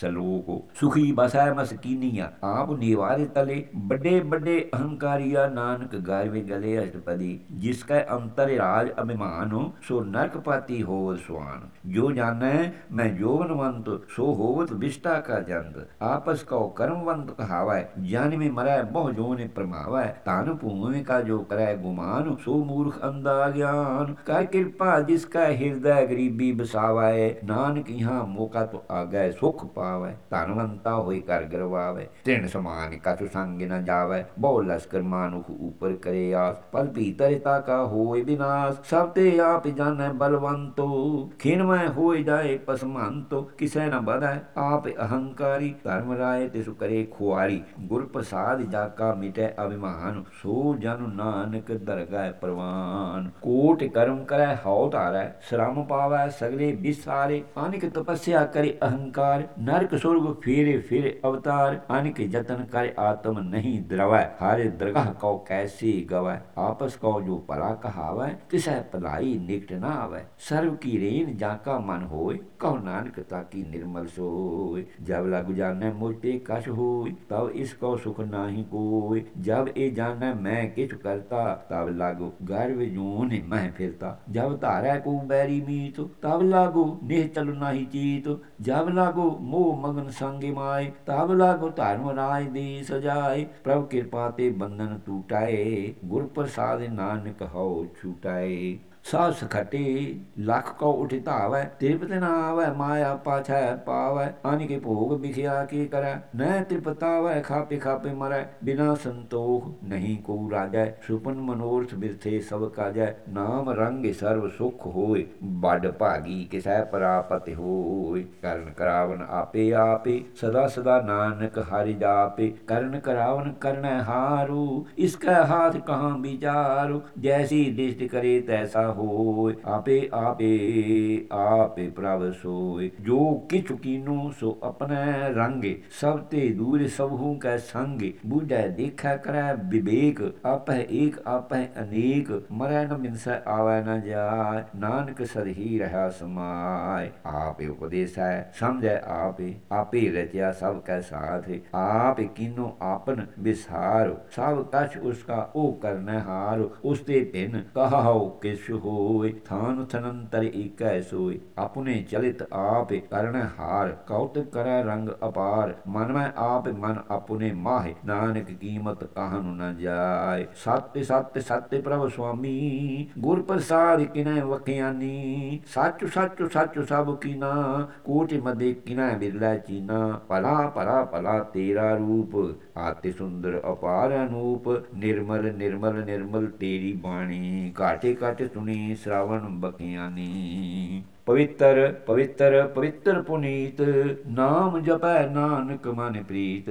ਸਲੋਕ। ਸੁਖੀ ਬਸੈ ਮਸਕੀਨੀਆ, ਆਪ ਨਿਵਾਰੇ ਤਲੇ, ਵੱਡੇ ਵੱਡੇ ਅਹੰਕਾਰੀਆ, ਨਾਨਕ ਗਾਰਵੇ ਗਲੇ ਅਸ਼ਟਪਦੀ, ਜਿਸ ਕੈ ਅੰਤਰ ਰਾਜ ਅਭਿਮਾਨ, ਸੋ ਨਰਕ ਪਾਤੀ ਹੋਵ ਸੁਆਨ ਜੋ ਜਾਣੈ, ਮੈਂ ਜੋਗਨਵੰਤ ਸੋ ਹੋਵਤ ਵਿਸ਼ਟਾ ਕਾ ਜੰਦ। ਆਪਸ ਕਉ ਕਰਮਵੰਤ ਕਹਾਵੈ, ਜਾਨ ਮੇ ਮਰੈ ਬਹੁ ਜੋਨੇ ਪ੍ਰਮਾਵੈ। ਤਨ ਭੂਮਿ ਕਾ ਜੋ ਕਰੈ ਗੁਮਾਨ, ਸੋ ਮੂਰਖ ਅੰਦਾ ਗਿਆਨ। ਕਰ ਕਿਰਪਾ ਜਿਸ ਕਾ ਹਿਰਦੈ ਗਰੀਬੀ ਬਸਾਵੈ, ਨਾਨਕ ਇਹਾਂ ਮੋਕਾ ਤੋ ਆਗੈ ਸੁਖ ਪਾ ਪਾਵੈ। ਧਨਵੰਤਾ ਹੋਈ ਕਰ ਗਰਵਾਵੈ। ਤਿਣ ਸਮਾਨ ਕਤੁ ਸੰਗ ਨ ਜਾਵੈ। ਬਹੁ ਲਸਕਰ ਮਾਨੁਖ ਉਪਰ ਕਰੇ ਆਸ। ਪਲ ਭੀਤਰ ਤਾ ਕਾ ਹੋਏ ਵਿਨਾਸ਼ ਸਭ ਤੇ ਆਪ ਜਾਣੈ ਬਲਵੰਤੋ। ਖਿਨਮੈ ਹੋਏ ਜਾਏ ਪਸਮੰਤੋ। ਕਿਸੈ ਨ ਬਧੈ ਆਪ ਅਹੰਕਾਰੀ। ਧਰਮ ਰਾਏ ਤਿਸੁ ਕਰੇ ਖੁਆਰੀ। ਗੁਰ ਪ੍ਰਸਾਦ ਜਾ ਕਾ ਮਿਟੈ ਅਭਿਮਾਨ। ਸੋ ਜਨ ਨਾਨਕ ਦਰਗਾਹ ਪ੍ਰਵਾਨ। ਕੋਟ ਕਰਮ ਕਰੈ, ਹਉ ਧਾਰੈ। ਸ਼ਰਮ ਪਾਵੈ, ਸਗਲੇ ਵਿਸਾਰੇ। ਅਨਿਕ ਤਪੱਸਿਆ ਕਰੇ ਅਹੰਕਾਰ। ਨਰਕ ਸੁਰਗ ਫੇਰੇ ਫਿਰ ਅਵਤਾਰ ਅਨਿਕ ਜਤਨ ਕਰ ਆਤਮ ਨਹੀਂ ਦਰਵੈ ਹਾਰੇ ਦਰਗਾਹ ਕਉ ਕੈਸੀ ਗਵੈ ਆਪਸ ਕਉ ਜੋ ਭਲਾ ਕਹਾਵੈ ਤਿਸੈ ਭਲਾਈ ਨਿਕਟ ਨਾ ਆਵੈ ਸਰਬ ਕੀ ਰੇਨ ਜਾ ਕਾ ਮਨ ਹੋਏ ਕਉ ਨਾਨਕ ਤਾਕੀ ਨਿਰਮਲ ਸੋਏ ਜਬ ਲਗ ਜਾਣੈ ਮੁਰਤੇ ਕਛ ਹੋਏ ਤਬ ਇਸ ਕਉ ਸੁਖ ਨਾਹੀ ਕੋਏ ਜਬ ਇਹ ਜਾਣੈ ਮੈਂ ਕਿਛ ਕਰਤਾ ਤਬ ਲਾਗੋ ਗਰਵ ਜੂਨ ਮੈਂ ਫਿਰਤਾ ਜਬ ਧਾਰੈ ਕੋ ਬੈਰੀ ਮੀਤ ਤਬ ਲਾਗੋ ਨਿਹ ਚਲ ਨਾਹੀ ਚੀਤ ਜਬ ਲਾਗੋ ਮੋਹ ਮਗਨ ਸੰਗੇ ਮਾਏ ਤਬ ਲਾਗੋ ਧਰਮ ਰਾਜ ਦੀ ਸਜਾਏ ਪ੍ਰਭ ਕਿਰਪਾ ਤੇ ਬੰਧਨ ਟੂਟਾਏ ਗੁਰ ਪ੍ਰਸਾਦ ਨਾਨਕ ਹਉ ਛੂਟਾਏ। ਸਾਸ ਖਟੇ ਲੱਖ ਕੋ ਉਠ ਧਾਵੈ, ਤ੍ਰਿਪਤ ਨਾ ਆਵੈ, ਮਾਇਆ ਪਾਛੈ ਪਾਵੈ। ਅਨ ਕੇ ਭੋਗ ਵਿਖਿਆ ਕੀ ਕਰੈ, ਨੈ ਤ੍ਰਿਪਤਾਵੈ, ਖਾਪੇ ਖਾਪੇ ਮਰੈ। ਬਿਨਾ ਸੰਤੋਖ ਨਹੀਂ ਕੋ ਰਾਜੈ, ਸੁਪਨ ਮਨੋਰਥ ਬਿਰਥੇ ਸਭ ਕਾਜੈ। ਨਾਮ ਰੰਗ ਸਰਬ ਸੁਖ ਹੋਏ, ਵੱਡ ਭਾਗੀ ਕਿਸੈ ਪ੍ਰਾਪਤ ਹੋਏ। ਕਰਨ ਕਰਾਵਨ ਆਪੇ ਆਪੇ, ਸਦਾ ਸਦਾ ਨਾਨਕ ਹਰਿ ਜਾਪੇ। ਕਰਨ ਕਰਾਵਨ ਕਰਨੈ ਹਾਰੂ, ਇਸ ਕੈ ਹਾਥ ਕਹਾਂ ਵਿਚਾਰੂ। ਜੈਸੀ ਦਿਸਟ ਕਰੇ ਤੈਸਾ ਹੋਏ, ਆਪੇ ਆਪੇ ਆਪੇ ਪ੍ਰਭ ਸੋਏ। ਜੋ ਕਿਛੁ ਕੀਨੂ ਸੋ ਆਪਣੈ ਰੰਗੇ, ਸਭ ਤੇ ਦੂਰ ਸਭੂ ਕੈ ਸੰਗੇ। ਬੁਝੈ ਦੇਖੈ ਕਰੈ ਵਿਵੇਕ ਆਪੈ ਏਕ ਆਪੈ ਅਨੇਕ। ਮਰੈ ਨ ਮਿਨਸੈ ਆਵੈ ਨ ਜਾਇ, ਨਾਨਕ ਸਰਹੀ ਰਹਾ ਸਮਾਇ। ਆਪੇ ਉਪਦੇਸੈ, ਸਮਝੈ ਆਪੇ ਆਪੇ ਰਚਿਆ ਸਭ ਕੈ ਸਾਥ। ਆਪੇ ਕੀਨੋ ਆਪਨ ਵਿਸਾਰ, ਸਭ ਕਛ ਉਸਕਾ ਉਹ ਕਰਨੈ ਹਾਰ। ਉਸ ਤੇ ਭਿਨ ਕਹਾਉ ਕਿਛ ਹੋਏ ਥਾਨ ਥਨੰਤਰ ਏਕੈ ਸੋਏ। ਆਪਣੇ ਚਲਿਤ ਆਪ ਕਰਨ ਹਾਰ ਕੌਤਕ ਕਰੈ ਰੰਗ ਅਪਾਰ। ਮਨ ਮੈਂ ਆਪ ਮਨ ਆਪਣੇ ਮਾਹੇ, ਨਾਨਕ ਕੀਮਤ ਕਾਹਨ ਨ ਜਾਏ। ਸਤਿ ਸਤਿ ਸਤਿ ਪ੍ਰਭ ਸੁਆਮੀ, ਗੁਰ ਪ੍ਰਸਾਦ ਕਿਨੈ ਵਖਿਆਨੀ। ਸੱਚ ਸੱਚ ਸੱਚ ਸਭ ਕੀਨਾ, ਕੋਟਿ ਮਦੇ ਕਿਨੈ ਬਿਰਲਾ ਚੀਨਾ। ਭਲਾ ਭਲਾ ਭਲਾ ਤੇਰਾ ਰੂਪ ਆਤਿ ਸੁੰਦਰ ਅਪਾਰ ਅਨੂਪ, ਨਿਰਮਲ ਨਿਰਮਲ ਨਿਰਮਲ ਤੇਰੀ ਬਾਣੀ, ਘਾਟੇ ਘਾਟੇ ਸੁਣੀ ਸ਼ਰਾਵਣ ਬਖਿਆਨੀ ਪਵਿੱਤਰ ਪਵਿੱਤਰ ਪਵਿੱਤਰ ਪੁਨੀਤ, ਨਾਮ ਜਪੈ ਨਾਨਕ ਮਨ ਪ੍ਰੀਤ।